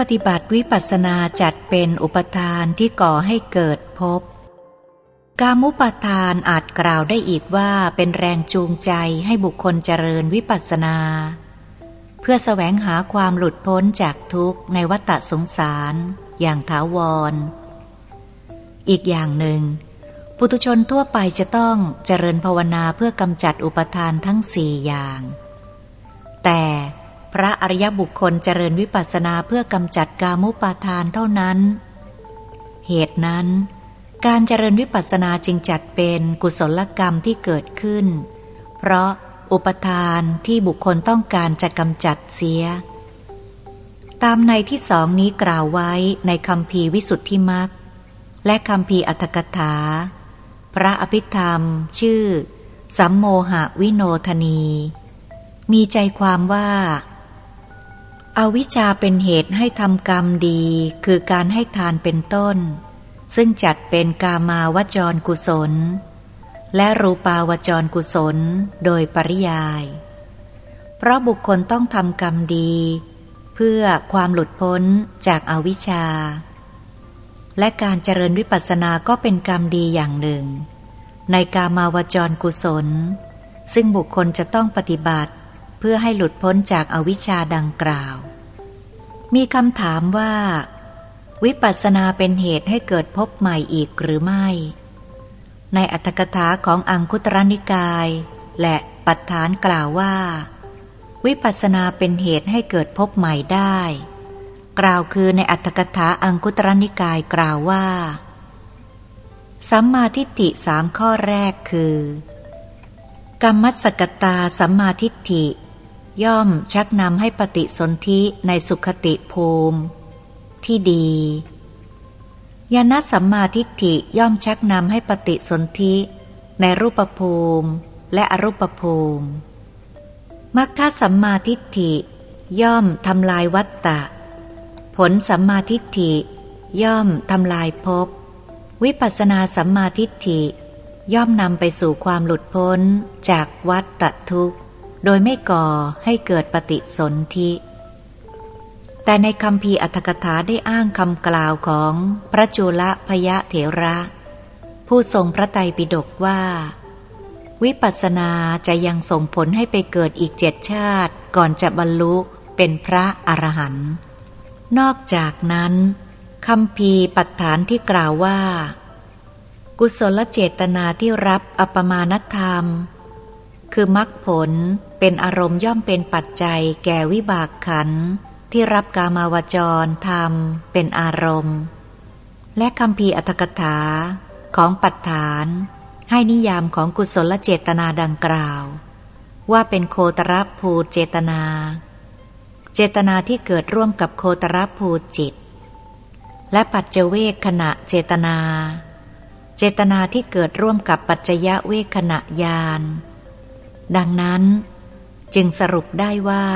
ปฏิบัติวิปัสนาจัดเป็นอุปทานที่ก่อให้เกิดภพกามุปทานอาจกล่าวได้อีกว่าเป็นแรงจูงใจให้บุคคลเจริญวิปัสนา เพื่อแสวงหาความหลุดพ้นจากทุกข์ในวัฏสงสาร อย่างถาวร อีกอย่างหนึ่ง ปุถุชนทั่วไปจะต้องเจริญภาวนาเพื่อกำจัดอุปทานทั้งสี่อย่าง แต่ พระอริยบุคคลเจริญวิปัสสนาเพื่อกำจัดกามุปาทานเท่านั้น เหตุนั้น การเจริญวิปัสสนาจึงจัดเป็นกุศลกรรมที่เกิดขึ้น เพราะอุปทานที่บุคคลต้องการจะกำจัดเสีย ตามในที่สองนี้กล่าวไว้ในคำพีวิสุทธิมักและคำพีอัตถกถา พระอภิธรรม ชื่อ สัมโมหวิโนทนี มีใจความว่า อาวิชชาเป็นเหตุให้ทำกรรมดี คือการให้ทานเป็นต้น ซึ่งจัดเป็นกามาวจรกุศล และรูปาวจรกุศลโดยปริยาย เพราะบุคคลต้องทำกรรมดี เพื่อความหลุดพ้นจากอาวิชชา และการเจริญวิปัสสนาก็เป็นกรรมดีอย่างหนึ่ง ในกามาวจรกุศล ซึ่งบุคคลจะต้องปฏิบัติ เพื่อให้หลุดพ้นจากอวิชชาดังกล่าว มีคำถามว่า วิปัสสนาเป็นเหตุให้เกิดพบใหม่อีกหรือไม่ ในอัตถกถาของอังคุตรนิกาย และปัฏฐานกล่าวว่า วิปัสสนาเป็นเหตุให้เกิดพบใหม่ได้ กล่าวคือในอัตถกถาอังคุตรนิกายกล่าวว่าสัมมาทิฏฐิสามข้อแรกคือ กรรมสกตาสัมมาทิฏฐิ ย่อมชักนำให้ปฏิสนธิในสุขติภูมิ ที่ดีญาณสัมมาทิฏฐิย่อมชักนำให้ปฏิสนธิในรูปภูมิและอรูปภูมิมัคคสัมมาทิฏฐิ ย่อมทำลายวัตตะ ผลสัมมาทิฏฐิ ย่อมทำลายภพวิปัสสนาสัมมาทิฏฐิ ย่อมนำไปสู่ความหลุดพ้นจากวัฏฏทุกข์ โดยไม่ก่อให้เกิดปฏิสนธิ แต่ในคำพีอัตถกถาได้อ้างคำกล่าวของพระจุลพยะเถระ ผู้ทรงพระไตรปิฎกว่า วิปัสสนาจะยังส่งผลให้ไปเกิดอีกเจ็ดชาติก่อนจะบรรลุเป็นพระอรหันต์นอกจากนั้นคำพีปัฏฐานที่กล่าวว่า กุศลเจตนาที่รับอปมาณธรรม คือมรรคผล เป็นอารมณ์ย่อมเป็นปัจจัยแก่วิบากขันที่รับกามาวจรธรรม เป็นอารมณ์ และคำพีอัตถกถาของปัฏฐาน ให้นิยามของกุศลเจตนาดังกล่าว ว่าเป็นโคตรภูเจตนา เจตนาที่เกิดร่วมกับโคตรภูจิต และปัจเจเวกขณะเจตนา เจตนาที่เกิดร่วมกับปัจจยะเวกขณะยานดังนั้น จึงสรุปได้ว่า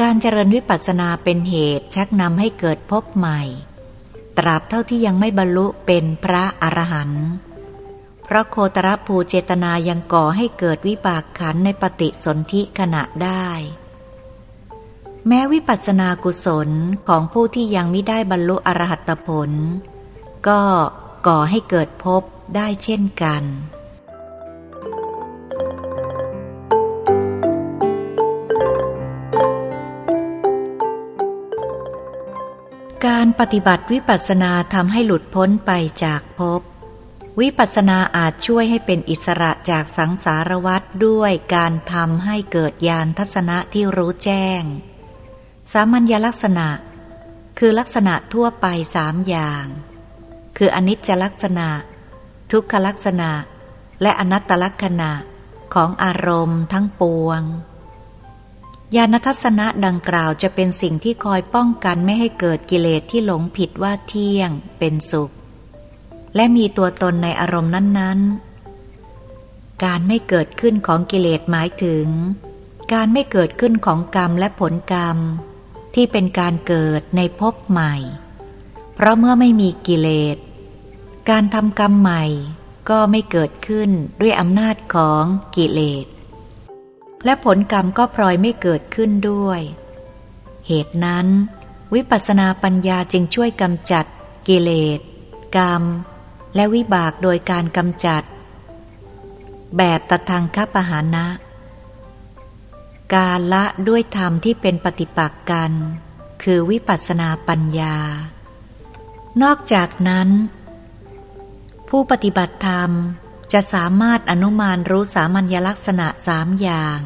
การเจริญวิปัสสนาเป็นเหตุชักนำให้เกิดพบใหม่ ตราบเท่าที่ยังไม่บรรลุเป็นพระอรหันต์เพราะโคตรภูเจตนายังก่อให้เกิดวิบากขันในปฏิสนธิขณะได้ แม้วิปัสสนากุศลของผู้ที่ยังไม่ได้บรรลุอรหัตผล ก็ก่อให้เกิดพบได้เช่นกัน การปฏิบัติวิปัสสนาทำให้หลุดพ้นไปจากภพ วิปัสสนาอาจช่วยให้เป็นอิสระจากสังสารวัฏด้วยการทำให้เกิดญาณทัศนะที่รู้แจ้ง สามัญญลักษณะ คือลักษณะทั่วไปสามอย่าง คืออนิจจลักษณะ ทุกขลักษณะ และอนัตตลักษณะของอารมณ์ทั้งปวง ญาณทัศนะดังกล่าวจะเป็นสิ่งที่คอยป้องกันไม่ให้เกิดกิเลสที่หลงผิดว่าเที่ยง เป็นสุข และมีตัวตนในอารมณ์นั้นๆ การไม่เกิดขึ้นของกิเลสหมายถึง การไม่เกิดขึ้นของกรรมและผลกรรม ที่เป็นการเกิดในภพใหม่ เพราะเมื่อไม่มีกิเลส การทำกรรมใหม่ก็ไม่เกิดขึ้นด้วยอำนาจของกิเลส และผลกรรมก็พลอยไม่เกิดขึ้นด้วย เหตุนั้น วิปัสสนาปัญญาจึงช่วยกำจัด กิเลส กรรม และวิบากโดยการกำจัด แบบตทางคปหานะ การละด้วยธรรมที่เป็นปฏิปักษ์กัน คือวิปัสสนาปัญญา นอกจากนั้น ผู้ปฏิบัติธรรม จะสามารถอนุมานรู้สามัญลักษณะสามอย่าง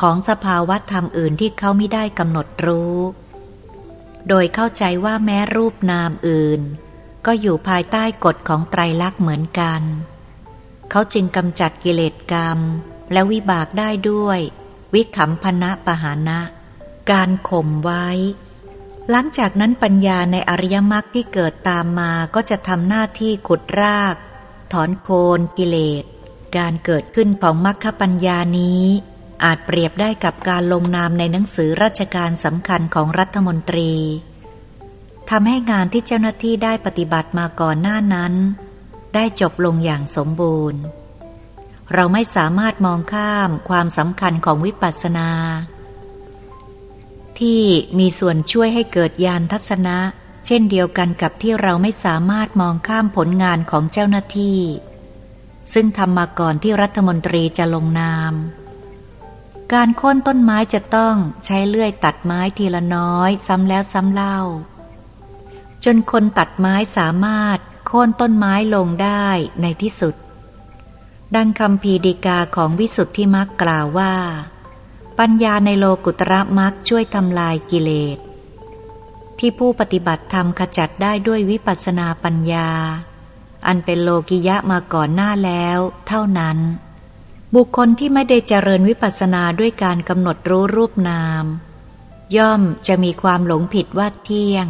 ของสภาวะธรรมอื่นที่เขาไม่ได้กำหนดรู้ โดยเข้าใจว่าแม้รูปนามอื่น ก็อยู่ภายใต้กฎของไตรลักษณ์เหมือนกัน เขาจึงกำจัดกิเลสกรรม และวิบากได้ด้วย วิขำพนะปหานะ การข่มไว้หลังจากนั้นปัญญาในอริยมรรคที่เกิดตามมาก็จะทำหน้าที่ขุดราก ถอนโคนกิเลส การเกิดขึ้นของมรรคปัญญานี้ อาจเปรียบได้กับการลงนามในหนังสือราชการสำคัญของรัฐมนตรีทำให้งานที่เจ้าหน้าที่ได้ปฏิบัติมาก่อนหน้านั้น ได้จบลงอย่างสมบูรณ์ เราไม่สามารถมองข้ามความสำคัญของวิปัสสนา ที่มีส่วนช่วยให้เกิดญาณทัศนะ เช่นเดียวกันกับที่เราไม่สามารถมองข้ามผลงานของเจ้าหน้าที่ ซึ่งทำมาก่อนที่รัฐมนตรีจะลงนาม การโค่นต้นไม้จะต้องใช้เลื่อยตัดไม้ทีละน้อยซ้ำแล้วซ้ำเล่า จนคนตัดไม้สามารถโค่นต้นไม้ลงได้ในที่สุด ดังคำพีดีกาของวิสุทธิมักกล่าวว่า ปัญญาในโลกุตระมักช่วยทำลายกิเลส ที่ผู้ปฏิบัติธรรมขจัดได้ด้วยวิปัสสนาปัญญา อันเป็นโลกิยะมาก่อนหน้าแล้ว เท่านั้น บุคคลที่ไม่ได้เจริญวิปัสสนาด้วยการกำหนดรู้รูปนาม ย่อมจะมีความหลงผิดว่าเที่ยง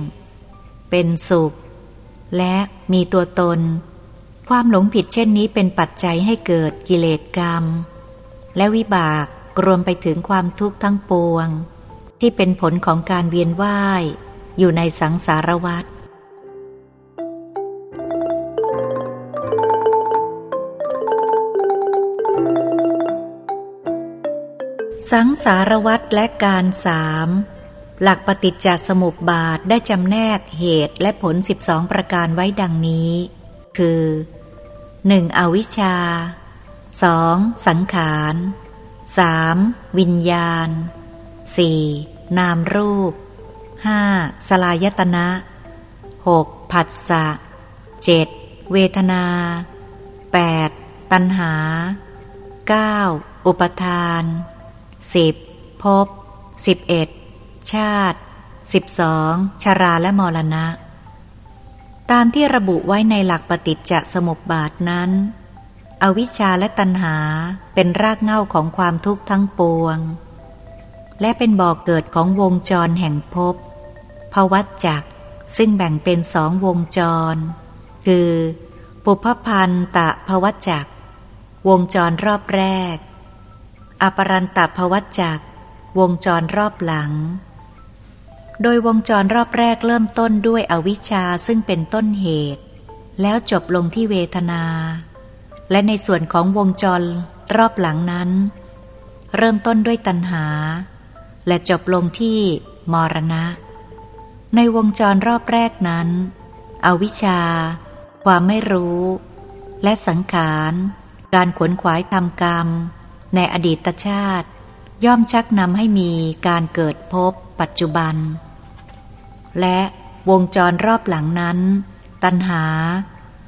เป็นสุข และมีตัวตน ความหลงผิดเช่นนี้เป็นปัจจัยให้เกิดกิเลสกรรม และวิบากรวมไปถึงความทุกข์ทั้งปวง ที่เป็นผลของการเวียนว่าย อยู่ในสังสารวัฏสังสารวัฏและการสามหลักปฏิจจสมุปบาทได้จำแนกเหตุและผลสิบองประการไว้ดังนี้ คือ 1. อวิชชา 2. สังขาร 3. วิญญาณ 4. นามรูป ห้าสลายตนะหกผัสสะเจ็ดเวทนาแปดตัณหาเก้าอุปทานสิบภพสิบเอ็ดชาติสิบสองชาราและมรณะ ตามที่ระบุไว้ในหลักปฏิจจสมุปบาทนั้น อวิชชาและตัณหาเป็นรากเหง้าของความทุกข์ทั้งปวง และเป็นบ่อกเกิดของวงจรแห่งภพ ภวัตจักซึ่งแบ่งเป็นสองวงจร คือ ปุพพันตะภวัตจักวงจรรอบแรก อปรันตะภวัตจักวงจรรอบหลัง โดยวงจรรอบแรกเริ่มต้นด้วยอวิชชาซึ่งเป็นต้นเหตุ แล้วจบลงที่เวทนา และในส่วนของวงจรรอบหลังนั้น เริ่มต้นด้วยตัณหา และจบลงที่มรณะ ในวงจรรอบแรกนั้น อวิชชา ความไม่รู้ และสังขาร การขวนขวายทำกรรม ในอดีตชาติ ย่อมชักนำให้มีการเกิดพบปัจจุบัน และวงจรรอบหลังนั้น ตัณหา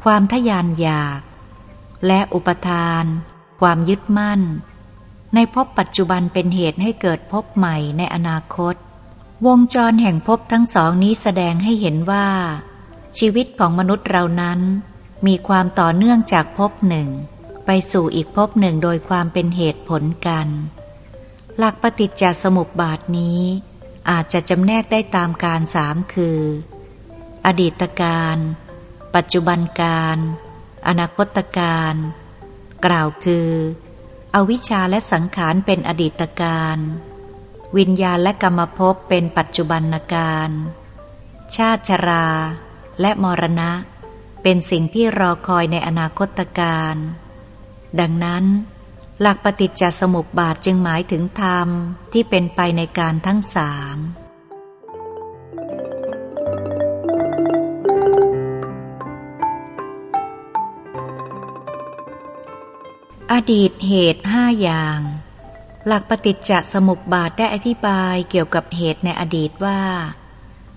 ความทยานอยาก และอุปทาน ความยึดมั่น ในพบปัจจุบันเป็นเหตุให้เกิดพบใหม่ในอนาคต วงจรแห่งภพทั้งสองนี้แสดงให้เห็นว่า ชีวิตของมนุษย์เรานั้น มีความต่อเนื่องจากภพหนึ่ง ไปสู่อีกภพหนึ่งโดยความเป็นเหตุผลกัน หลักปฏิจจสมุปบาทนี้ อาจจะจำแนกได้ตามการสามคือ อดีตการ ปัจจุบันการ อนาคตการ กล่าวคือ อวิชชาและสังขารเป็นอดีตการ วิญญาณและกรรมภพเป็นปัจจุบันการ ชาติชรา และมรณะ เป็นสิ่งที่รอคอยในอนาคตการ ดังนั้น หลักปฏิจจสมุปบาทจึงหมายถึงธรรมที่เป็นไปในการทั้งสามอดีตเหตุห้าอย่าง หลักปฏิจจสมุปบาทได้อธิบายเกี่ยวกับเหตุในอดีตว่า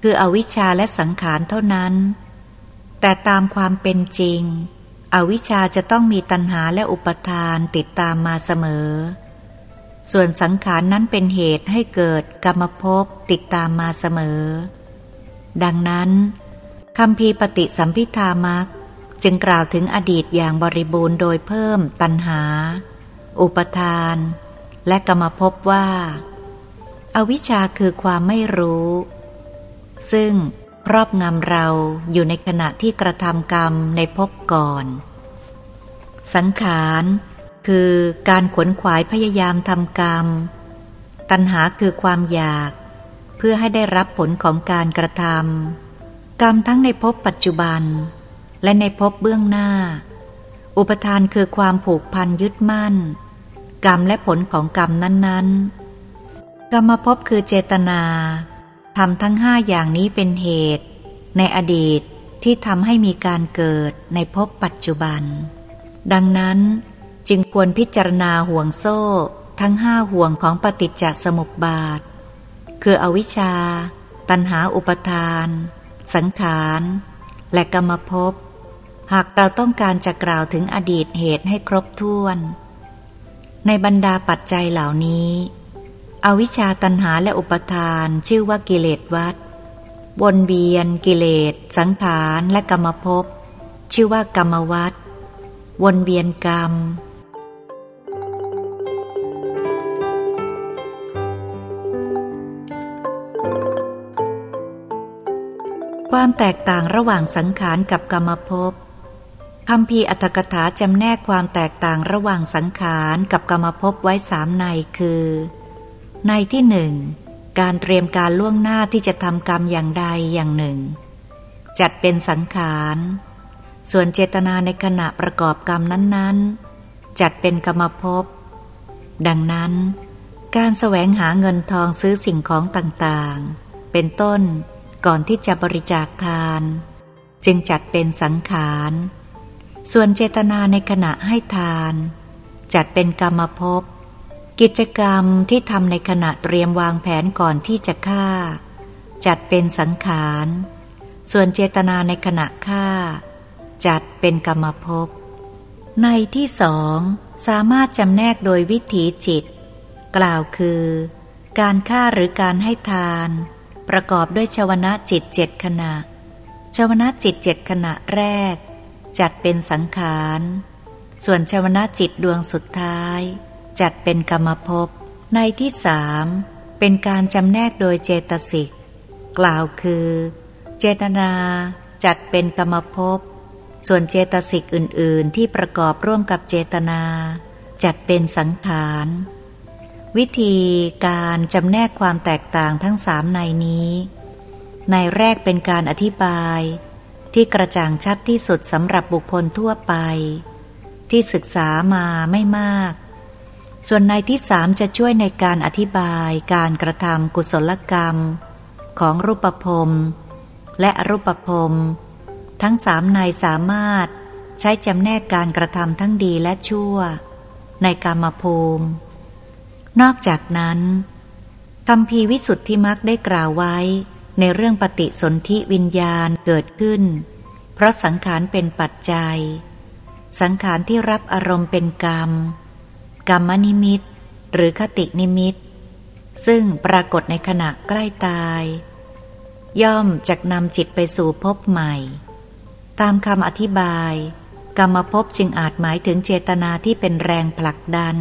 คืออวิชชาและสังขารเท่านั้น แต่ตามความเป็นจริง อวิชชาจะต้องมีตัณหาและอุปทานติดตามมาเสมอ ส่วนสังขารนั้นเป็นเหตุให้เกิดกรรมภพติดตามมาเสมอ ดังนั้นคำพีปฏิสัมพิธามักจึงกล่าวถึงอดีตอย่างบริบูรณ์โดยเพิ่มตัณหา อุปทาน และกรรมภพว่าอาวิชชาคือความไม่รู้ ซึ่งครอบงำเราอยู่ในขณะที่กระทำกรรมในภพก่อน สังขารคือการขวนขวายพยายามทำกรรม ตัณหาคือความอยาก เพื่อให้ได้รับผลของการกระทำกรรมทั้งในภพปัจจุบัน และในภพเบื้องหน้า อุปทานคือความผูกพันยึดมั่น กรรมและผลของกรรมนั้นๆ กรรมภพคือเจตนาทำทั้งห้าอย่างนี้เป็นเหตุ ในอดีตที่ทำให้มีการเกิดในภพปัจจุบัน ดังนั้นจึงควรพิจารณาห่วงโซ่ทั้งห้าห่วงของปฏิจจสมุปบาท คืออวิชชา ตัณหาอุปทาน สังขาร และกรรมภพหากเราต้องการจะกล่าวถึงอดีตเหตุให้ครบถ้วน ในบรรดาปัจจัยเหล่านี้ อวิชชาตันหาและอุปทานชื่อว่ากิเลสวัดวนเวียน กิเลส สังขารและกรรมภพชื่อว่ากรรมวัดวนเวียนกรรม ความแตกต่างระหว่างสังขารกับกรรมภพ คำพีอัตถกถาจำแนกความแตกต่างระหว่างสังขารกับกรรมภพไว้สามในคือ ในที่หนึ่งการเตรียมการล่วงหน้าที่จะทำกรรมอย่างใดอย่างหนึ่ง จัดเป็นสังขาร ส่วนเจตนาในขณะประกอบกรรมนั้นๆ จัดเป็นกรรมภพดังนั้น การแสวงหาเงินทองซื้อสิ่งของต่างๆ เป็นต้นก่อนที่จะบริจาคทาน จึงจัดเป็นสังขาร ส่วนเจตนาในขณะให้ทาน จัดเป็นกรรมภพกิจกรรมที่ทำในขณะเตรียมวางแผนก่อนที่จะฆ่า จัดเป็นสังขาร ส่วนเจตนาในขณะฆ่า จัดเป็นกรรมภพในที่สองสามารถจำแนกโดยวิถีจิต กล่าวคือ การฆ่าหรือการให้ทาน ประกอบด้วยชวนะจิตเจ็ดขณะ ชวนะจิตเจ็ดขณะแรก จัดเป็นสังขาร ส่วนชวนาจิตดวงสุดท้าย จัดเป็นกรรมภพ ในที่สามเป็นการจำแนกโดยเจตสิก กล่าวคือ เจตนาจัดเป็นกรรมภพ ส่วนเจตสิกอื่น ๆ ที่ประกอบร่วมกับเจตนา จัดเป็นสังขาร วิธีการจำแนกความแตกต่างทั้งสามในนี้ ในแรกเป็นการอธิบาย ที่กระจ่างชัดที่สุดสำหรับบุคคลทั่วไป ที่ศึกษามาไม่มาก ส่วนในที่สามจะช่วยในการอธิบายการกระทำกุศลกรรม ของรูปภพและรูปภพทั้งสามในสามารถใช้จำแนกการกระทำทั้งดีและชั่ว ในกรรมภูมิ นอกจากนั้นคำพีวิสุทธิมักได้กล่าวไว้ ในเรื่องปฏิสนธิวิญญาณเกิดขึ้น เพราะสังขารเป็นปัจจัย สังขารที่รับอารมณ์เป็นกรรม กรรมนิมิต หรือคตินิมิต ซึ่งปรากฏในขณะใกล้ตาย ย่อมจะนำจิตไปสู่ภพใหม่ ตามคำอธิบาย กรรมภพจึงอาจหมายถึงเจตนาที่เป็นแรงผลักดัน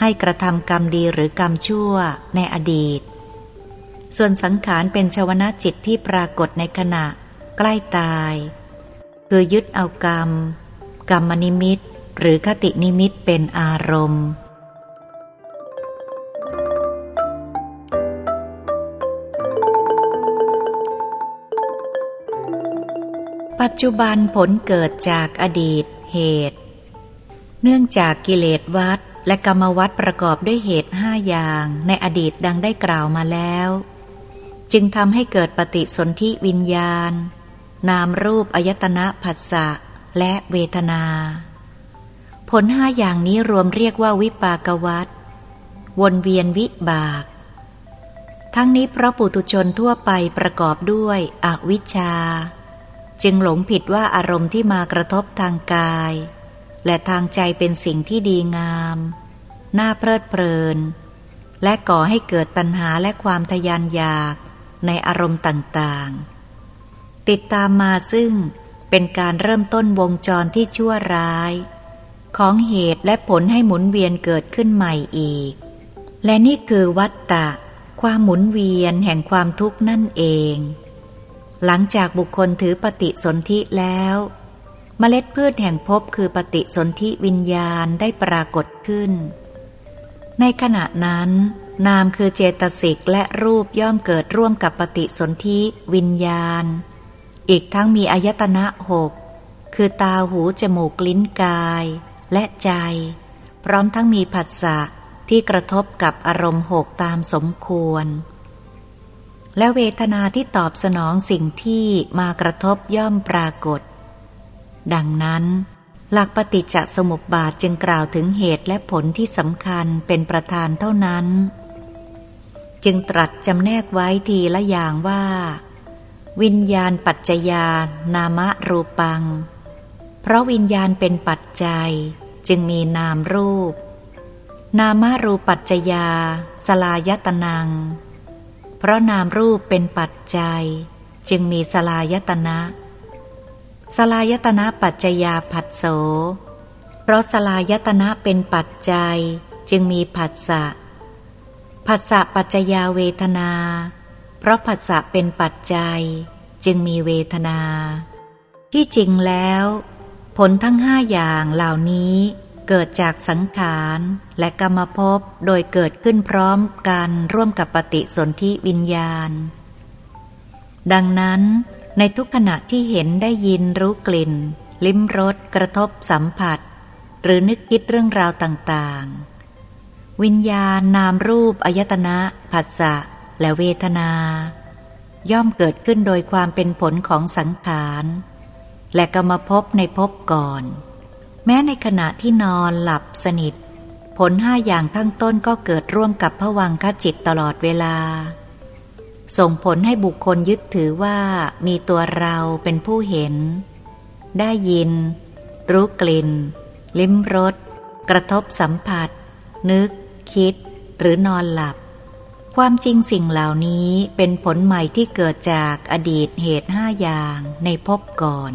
ให้กระทำกรรมดีหรือกรรมชั่วในอดีต ส่วนสังขารเป็นชวนะจิตที่ปรากฏในขณะ ใกล้ตาย คือยึดเอากรรม กรรมนิมิต หรือคตินิมิตเป็นอารมณ์ปัจจุบันผลเกิดจากอดีตเหตุ เนื่องจากกิเลสวัดและกรรมวัดประกอบด้วยเหตุห้าอย่างในอดีตดังได้กล่าวมาแล้ว จึงทำให้เกิดปฏิสนธิวิญญาณ นามรูปอายตนะผัสสะและเวทนา ผลห้าอย่างนี้รวมเรียกว่าวิปากวัตวนเวียนวิบาก ทั้งนี้เพราะปุตุชนทั่วไปประกอบด้วยอวิชชา จึงหลงผิดว่าอารมณ์ที่มากระทบทางกาย และทางใจเป็นสิ่งที่ดีงาม น่าเพลิดเพลิน และก่อให้เกิดตัณหาและความทยานอยาก ในอารมณ์ต่างๆ ติดตามมาซึ่งเป็นการเริ่มต้นวงจรที่ชั่วร้าย ของเหตุและผลให้หมุนเวียนเกิดขึ้นใหม่อีก และนี่คือวัตตะ ความหมุนเวียนแห่งความทุกข์นั่นเอง หลังจากบุคคลถือปฏิสนธิแล้วเมล็ดพืชแห่งภพคือปฏิสนธิวิญญาณได้ปรากฏขึ้น ในขณะนั้น นามคือเจตสิกและรูปย่อมเกิดร่วมกับปฏิสนธิวิญญาณ อีกทั้งมีอายตนะหกคือตาหูจมูกลิ้นกาย และใจ พร้อมทั้งมีผัสสะที่กระทบกับอารมณ์หกตามสมควร และเวทนาที่ตอบสนองสิ่งที่มากระทบย่อมปรากฏ ดังนั้นหลักปฏิจจสมุปบาทจึงกล่าวถึงเหตุและผลที่สำคัญเป็นประธานเท่านั้น จึงตรัสจำแนกไว้ทีละอย่างว่า วิญญาณปัจจยานามรูปัง เพราะวิญญาณเป็นปัจจัยจึงมีนามรูป นามรูปัจจยา สลายตนัง เพราะนามรูปเป็นปัจจัย จึงมีสลายตนะ สลายตนะปัจจยาผัสโส เพราะสลายตนะเป็นปัจจัย จึงมีผัสสะ ผัสสะปัจจยาเวทนา เพราะผัสสะเป็นปัจจัย จึงมีเวทนา ที่จริงแล้ว ผลทั้งห้าอย่างเหล่านี้เกิดจากสังขารและกรรมภพโดยเกิดขึ้นพร้อมกันร่วมกับปฏิสนธิวิญญาณ ดังนั้น ในทุกขณะที่เห็นได้ยินรู้กลิ่น ลิ้มรสกระทบสัมผัส หรือนึกคิดเรื่องราวต่างๆ วิญญาณนามรูปอายตนะผัสสะและเวทนา ย่อมเกิดขึ้นโดยความเป็นผลของสังขาร และกรรมภพในภพก่อน แม้ในขณะที่นอนหลับสนิท ผลห้าอย่างข้างต้นก็เกิดร่วมกับผวังคจิตตลอดเวลา ส่งผลให้บุคคลยึดถือว่ามีตัวเราเป็นผู้เห็น ได้ยิน รู้กลิ่น ลิ้มรส กระทบสัมผัส นึก คิดหรือนอนหลับ ความจริงสิ่งเหล่านี้เป็นผลใหม่ที่เกิดจากอดีตเหตุห้าอย่างในภพก่อน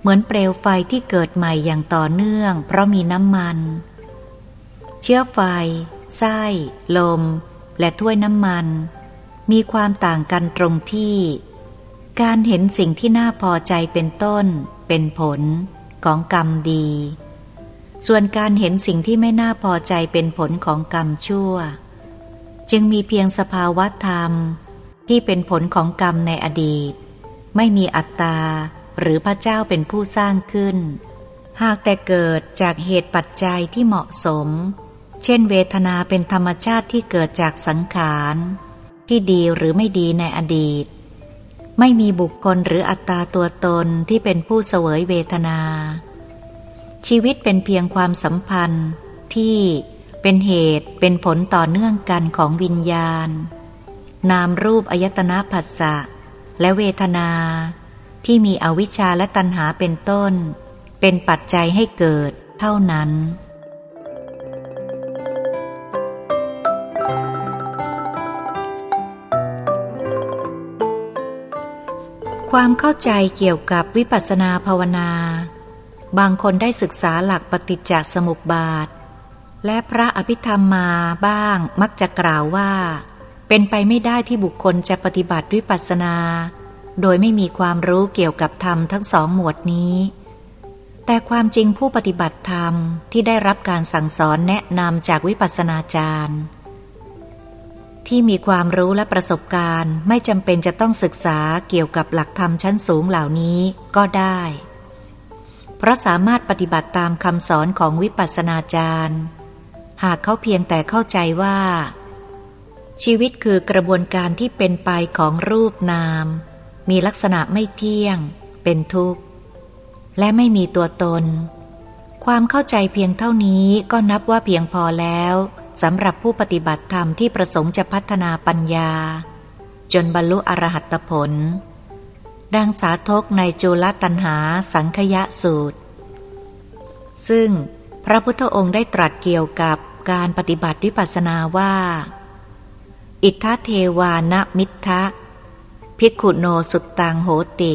เหมือนเปลวไฟที่เกิดใหม่อย่างต่อเนื่อง เพราะมีน้ำมัน เชื้อไฟ ไส้ ลม และถ้วยน้ำมัน มีความต่างกันตรงที่ การเห็นสิ่งที่น่าพอใจเป็นต้น เป็นผลของกรรมดี ส่วนการเห็นสิ่งที่ไม่น่าพอใจเป็นผลของกรรมชั่ว จึงมีเพียงสภาวะธรรมที่เป็นผลของกรรมในอดีต ไม่มีอัตตา หรือพระเจ้าเป็นผู้สร้างขึ้น หากแต่เกิดจากเหตุปัจจัยที่เหมาะสม เช่นเวทนาเป็นธรรมชาติที่เกิดจากสังขาร ที่ดีหรือไม่ดีในอดีต ไม่มีบุคคลหรืออัตตาตัวตนที่เป็นผู้เสวยเวทนา ชีวิตเป็นเพียงความสัมพันธ์ที่เป็นเหตุเป็นผลต่อเนื่องกันของวิญญาณ นามรูปอายตนะผัสสะและเวทนา ที่มีอวิชชาและตัณหาเป็นต้น เป็นปัจจัยให้เกิดเท่านั้นความเข้าใจเกี่ยวกับวิปัสสนาภาวนา บางคนได้ศึกษาหลักปฏิจจสมุปบาท และพระอภิธรรมมาบ้างมักจะกล่าวว่า เป็นไปไม่ได้ที่บุคคลจะปฏิบัติวิปัสสนา โดยไม่มีความรู้เกี่ยวกับธรรมทั้งสองหมวดนี้ แต่ความจริงผู้ปฏิบัติธรรมที่ได้รับการสั่งสอนแนะนำจากวิปัสสนาจารย์ ที่มีความรู้และประสบการณ์ไม่จำเป็นจะต้องศึกษาเกี่ยวกับหลักธรรมชั้นสูงเหล่านี้ก็ได้ เพราะสามารถปฏิบัติตามคำสอนของวิปัสสนาจารย์ หากเขาเพียงแต่เข้าใจว่า ชีวิตคือกระบวนการที่เป็นไปของรูปนาม มีลักษณะไม่เที่ยง เป็นทุกข์ และไม่มีตัวตน ความเข้าใจเพียงเท่านี้ก็นับว่าเพียงพอแล้วสำหรับผู้ปฏิบัติธรรมที่ประสงค์จะพัฒนาปัญญา จนบรรลุอรหัตผล ดังสาธกในจุลตันหาสังคยะสูตร ซึ่งพระพุทธองค์ได้ตรัสเกี่ยวกับการปฏิบัติวิปัสสนาว่า อิทธเทวานมิทะภิกขุโนสุตตังโหติ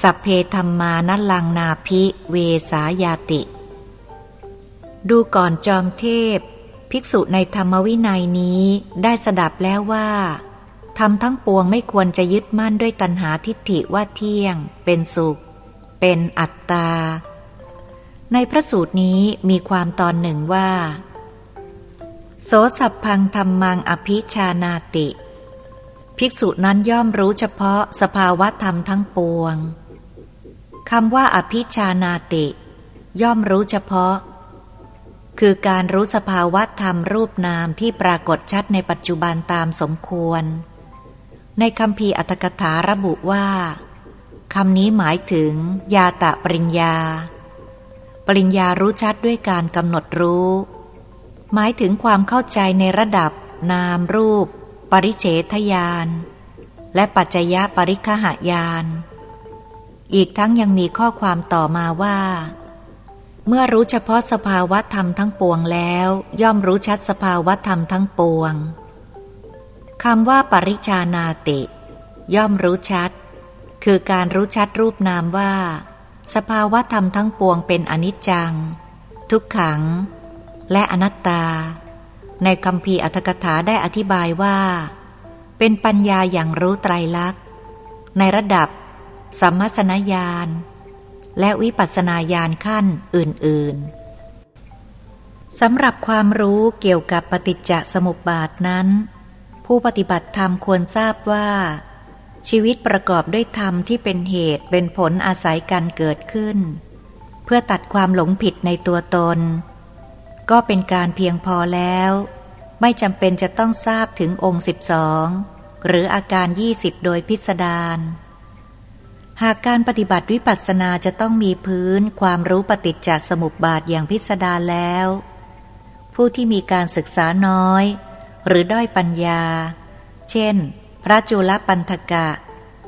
สัพเพธรรมานลังนาภิเวสายาติ ดูก่อนจอมเทพ ภิกษุในธรรมวินัยนี้ได้สดับแล้วว่า ทำทั้งปวงไม่ควรจะยึดมั่นด้วยตัณหาทิฏฐิว่าเที่ยง เป็นสุข เป็นอัตตา ในพระสูตรนี้มีความตอนหนึ่งว่า โสสัพพังธรรมังอภิชานาติ ภิกษุนั้นย่อมรู้เฉพาะสภาวะธรรมทั้งปวงคำว่าอภิชานาติ ย่อมรู้เฉพาะ คือการรู้สภาวะธรรมรูปนามที่ปรากฏชัดในปัจจุบันตามสมควร ในคำพีอัตถกถาระบุว่าคำนี้หมายถึง ยาตะปริญญา ปริญญารู้ชัดด้วยการกำหนดรู้ หมายถึงความเข้าใจในระดับ นามรูป ปริเฉทยาน และปัจจยะปริคหายาน อีกทั้งยังมีข้อความต่อมาว่า เมื่อรู้เฉพาะสภาวะธรรมทั้งปวงแล้ว ย่อมรู้ชัดสภาวะธรรมทั้งปวง คำว่าปริชานาติ ย่อมรู้ชัด คือการรู้ชัดรูปนามว่า สภาวะธรรมทั้งปวงเป็นอนิจจัง ทุกขัง และอนัตตา ในคำพีอัธกถาได้อธิบายว่า เป็นปัญญาอย่างรู้ไตรลักษณ์ ในระดับสัมมสนญาณและวิปัสสนาญาณขั้นอื่น ๆสำหรับความรู้เกี่ยวกับปฏิจจสมุปบาทนั้น ผู้ปฏิบัติธรรมควรทราบว่า ชีวิตประกอบด้วยธรรมที่เป็นเหตุเป็นผลอาศัยกันเกิดขึ้น เพื่อตัดความหลงผิดในตัวตน ก็เป็นการเพียงพอแล้ว ไม่จำเป็นจะต้องทราบถึงองค์สิบสองหรืออาการยี่สิบโดยพิสดารหากการปฏิบัติวิปัสสนาจะต้องมีพื้นความรู้ปฏิจจสมุปบาทอย่างพิสดารแล้ว ผู้ที่มีการศึกษาน้อย หรือด้อยปัญญา เช่น พระจุลปันธกะ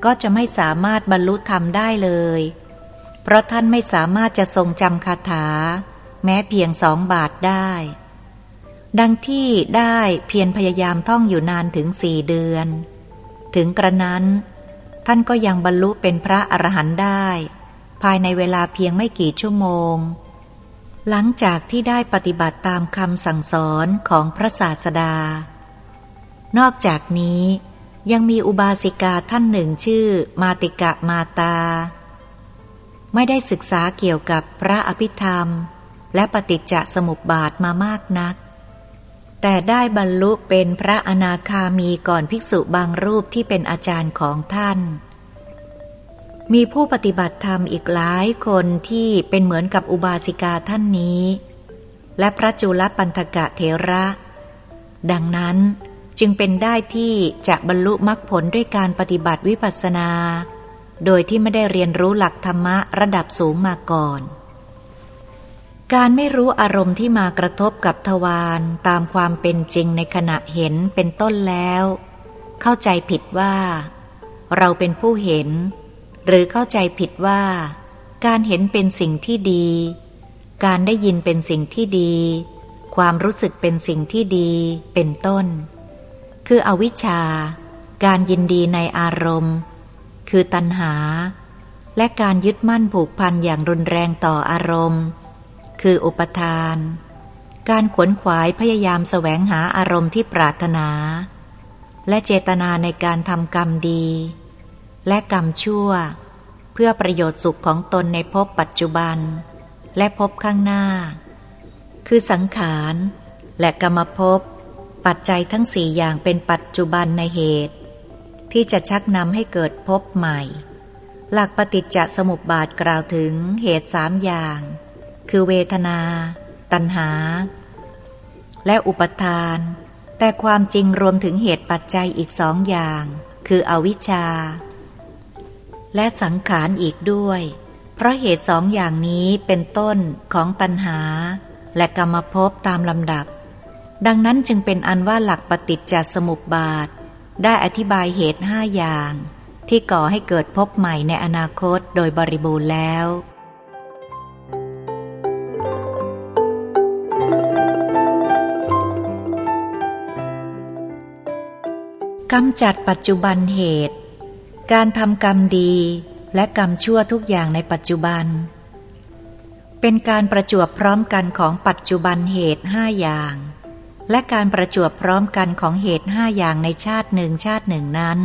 ก็จะไม่สามารถบรรลุธรรมได้เลย เพราะท่านไม่สามารถจะทรงจำคาถา แม้เพียงสองบาทได้ ดังที่ได้เพียรพยายามท่องอยู่นานถึงสี่เดือน ถึงกระนั้น ท่านก็ยังบรรลุเป็นพระอรหันต์ได้ ภายในเวลาเพียงไม่กี่ชั่วโมง หลังจากที่ได้ปฏิบัติตามคำสั่งสอนของพระศาสดา นอกจากนี้ยังมีอุบาสิกาท่านหนึ่งชื่อมาติกะมาตา ไม่ได้ศึกษาเกี่ยวกับพระอภิธรรม และปฏิจจสมุปบาทมามากนัก แต่ได้บรรลุเป็นพระอนาคามีก่อนภิกษุบางรูปที่เป็นอาจารย์ของท่าน มีผู้ปฏิบัติธรรมอีกหลายคนที่เป็นเหมือนกับอุบาสิกาท่านนี้ และพระจุลปันธกะเทระ ดังนั้นจึงเป็นได้ที่จะบรรลุมรรคผลด้วยการปฏิบัติวิปัสสนา โดยที่ไม่ได้เรียนรู้หลักธรรมะระดับสูงมาก่อน การไม่รู้อารมณ์ที่มากระทบกับทวารตามความเป็นจริงในขณะเห็นเป็นต้นแล้ว เข้าใจผิดว่า เราเป็นผู้เห็น หรือเข้าใจผิดว่า การเห็นเป็นสิ่งที่ดี การได้ยินเป็นสิ่งที่ดี ความรู้สึกเป็นสิ่งที่ดี เป็นต้น คืออวิชชา การยินดีในอารมณ์ คือตัณหา และการยึดมั่นผูกพันอย่างรุนแรงต่ออารมณ์ คืออุปทาน การขวนขวายพยายามแสวงหาอารมณ์ที่ปรารถนา และเจตนาในการทำกรรมดี และกรรมชั่ว เพื่อประโยชน์สุขของตนในภพปัจจุบัน และภพข้างหน้า คือสังขารและกรรมภพปัจจัยทั้งสี่อย่างเป็นปัจจุบันในเหตุ ที่จะชักนำให้เกิดภพใหม่ หลักปฏิจจสมุปบาทกล่าวถึงเหตุสามอย่าง คือเวทนา ตัณหา และอุปทาน แต่ความจริงรวมถึงเหตุปัจจัยอีกสองอย่าง คืออวิชชา และสังขารอีกด้วย เพราะเหตุสองอย่างนี้เป็นต้นของตัณหา และกรรมภพตามลำดับ ดังนั้นจึงเป็นอันว่าหลักปฏิจจสมุปบาท ได้อธิบายเหตุห้าอย่าง ที่ก่อให้เกิดพบใหม่ในอนาคตโดยบริบูรณ์แล้วกำจัดปัจจุบันเหตุ การทำกรรมดีและกรรมชั่วทุกอย่างในปัจจุบัน เป็นการประจวบพร้อมกันของปัจจุบันเหตุห้าอย่าง และการประจวบพร้อมกันของเหตุห้าอย่างในชาติหนึ่งชาติหนึ่งนั้น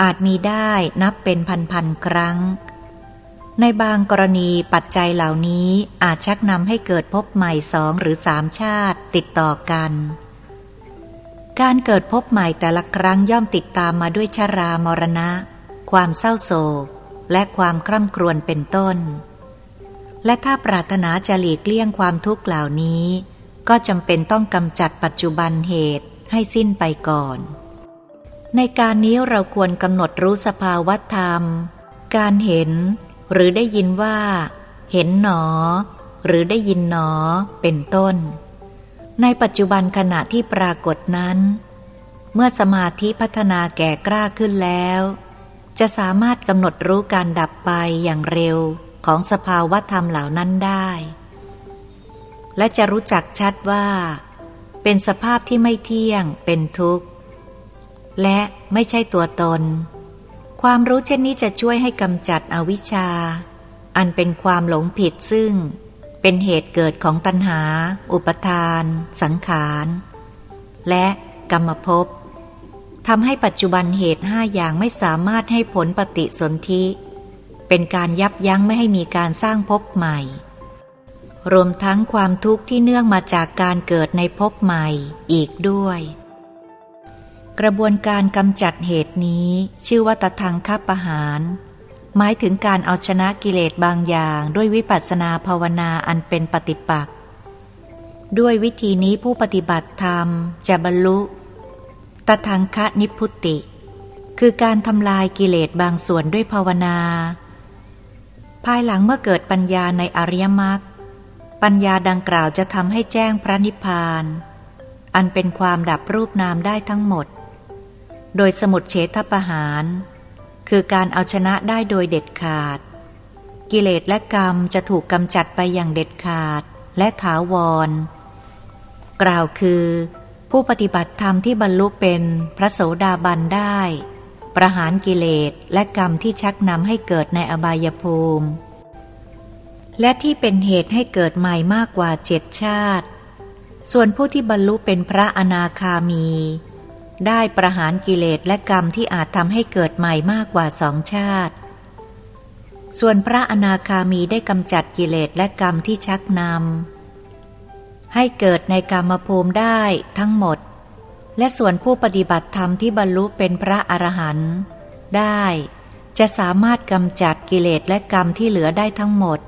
อาจมีได้นับเป็นพันๆครั้ง ในบางกรณีปัจจัยเหล่านี้อาจชักนำให้เกิดพบใหม่สองหรือสามชาติติดต่อกัน การเกิดพบใหม่แต่ละครั้งย่อมติดตามมาด้วยชรามรณะ ความเศร้าโศก และความคร่ำครวญเป็นต้น และถ้าปรารถนาจะหลีกเลี่ยงความทุกข์เหล่านี้ ก็จำเป็นต้องกำจัดปัจจุบันเหตุให้สิ้นไปก่อน ในการนี้เราควรกำหนดรู้สภาวธรรม การเห็น หรือได้ยินว่า เห็นหนอ หรือได้ยินหนอ เป็นต้น ในปัจจุบันขณะที่ปรากฏนั้น เมื่อสมาธิพัฒนาแก่กล้าขึ้นแล้ว จะสามารถกำหนดรู้การดับไปอย่างเร็วของสภาวะธรรมเหล่านั้นได้ และจะรู้จักชัดว่า เป็นสภาพที่ไม่เที่ยงเป็นทุกข์ และไม่ใช่ตัวตน ความรู้เช่นนี้จะช่วยให้กำจัดอวิชชา อันเป็นความหลงผิดซึ่ง เป็นเหตุเกิดของตัณหา อุปทาน สังขาร และกรรมภพทำให้ปัจจุบันเหตุห้าอย่างไม่สามารถให้ผลปฏิสนธิ เป็นการยับยั้งไม่ให้มีการสร้างภพใหม่ รวมทั้งความทุกข์ที่เนื่องมาจากการเกิดในภพใหม่อีกด้วย กระบวนการกำจัดเหตุนี้ชื่อว่าตทังคับประหาร หมายถึงการเอาชนะกิเลสบางอย่างด้วยวิปัสสนาภาวนาอันเป็นปฏิปักษ์ด้วยวิธีนี้ผู้ปฏิบัติธรรมจะบรรลุตทังคะนิพุติ คือการทำลายกิเลสบางส่วนด้วยภาวนา ภายหลังเมื่อเกิดปัญญาในอริยมรรคปัญญาดังกล่าวจะทำให้แจ้งพระนิพพาน อันเป็นความดับรูปนามได้ทั้งหมด โดยสมุดเฉทประหาร คือการเอาชนะได้โดยเด็ดขาด กิเลสและกรรมจะถูกกำจัดไปอย่างเด็ดขาดและถาวร กล่าวคือ ผู้ปฏิบัติธรรมที่บรรลุเป็นพระโสดาบันได้ ประหารกิเลสและกรรมที่ชักนำให้เกิดในอบายภูมิ และที่เป็นเหตุให้เกิดใหม่มากกว่าเจ็ดชาติ ส่วนผู้ที่บรรลุเป็นพระอนาคามี ได้ประหารกิเลสและกรรมที่อาจทำให้เกิดใหม่มากกว่าสองชาติ ส่วนพระอนาคามีได้กำจัดกิเลสและกรรมที่ชักนำให้เกิดในกรรมภูมิได้ทั้งหมด และส่วนผู้ปฏิบัติธรรมที่บรรลุเป็นพระอรหันต์ได้ จะสามารถกำจัดกิเลสและกรรมที่เหลือได้ทั้งหมด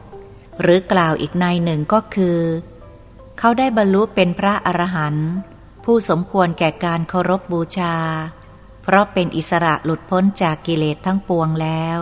หรือกล่าวอีกในหนึ่งก็คือ เขาได้บรรลุเป็นพระอรหันต์ ผู้สมควรแก่การเคารพบบูชา เพราะเป็นอิสระหลุดพ้นจากกิเลสทั้งปวงแล้ว